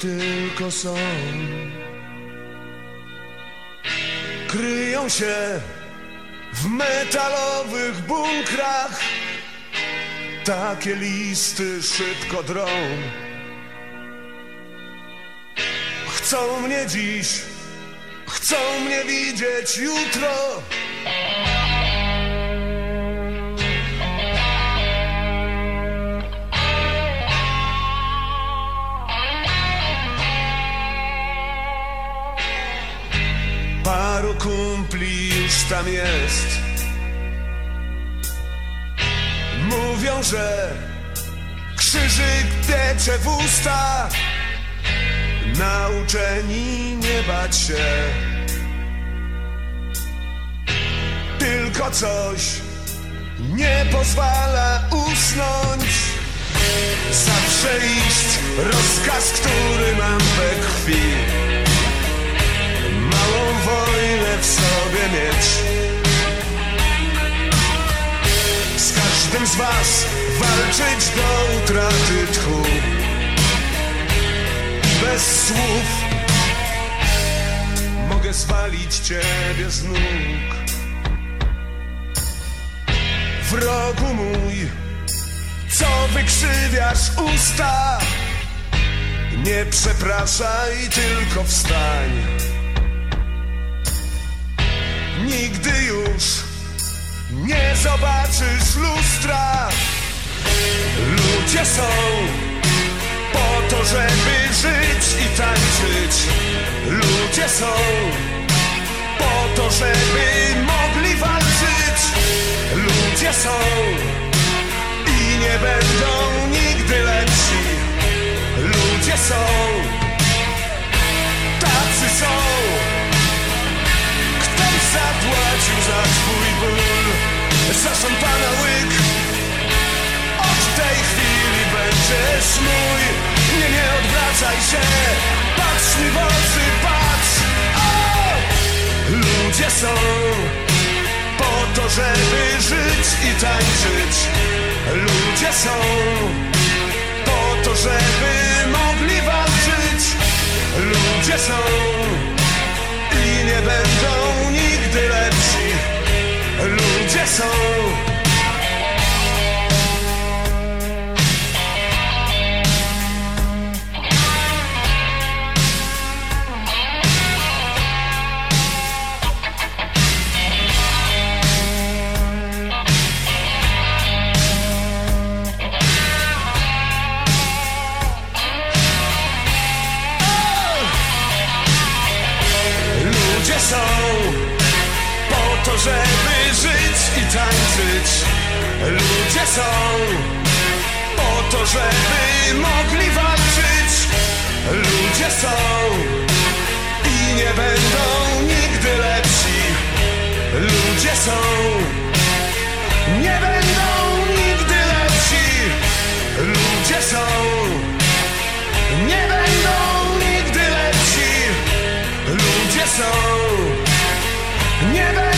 tylko są. Kryją się w metalowych bunkrach. Takie listy szybko drą. Chcą mnie dziś, chcą mnie widzieć jutro. Paru kumpli już tam jest. Mówią, że krzyżyk tecze w usta. Nauczeni nie bać się. Tylko coś nie pozwala usnąć. Zawsze iść rozkaz, który mam każdym z was walczyć do utraty tchu. Bez słów mogę zwalić ciebie z nóg. Wrogu mój, co wykrzywiasz usta? Nie przepraszaj, tylko wstań. Nigdy już zobaczysz lustra. Ludzie są po to, żeby żyć i tańczyć. Ludzie są po to, żeby mogli walczyć. Ludzie są i nie będą nigdy lepsi. Ludzie są, tacy są. Ktoś zapłacił za twój ból Za szampana łyk. Od tej chwili będziesz mój. Nie, nie odwracaj się. Patrz mi w oczy, patrz. O! Ludzie są Po to, żeby żyć i tańczyć. Ludzie są Po to, żeby mogli walczyć. Ludzie są żeby żyć i tańczyć. Ludzie są po to, żeby mogli walczyć. Ludzie są i nie będą nigdy lepsi. Ludzie są, nie będą nigdy lepsi. Ludzie są, nie będą nigdy lepsi. Ludzie są, nie będą.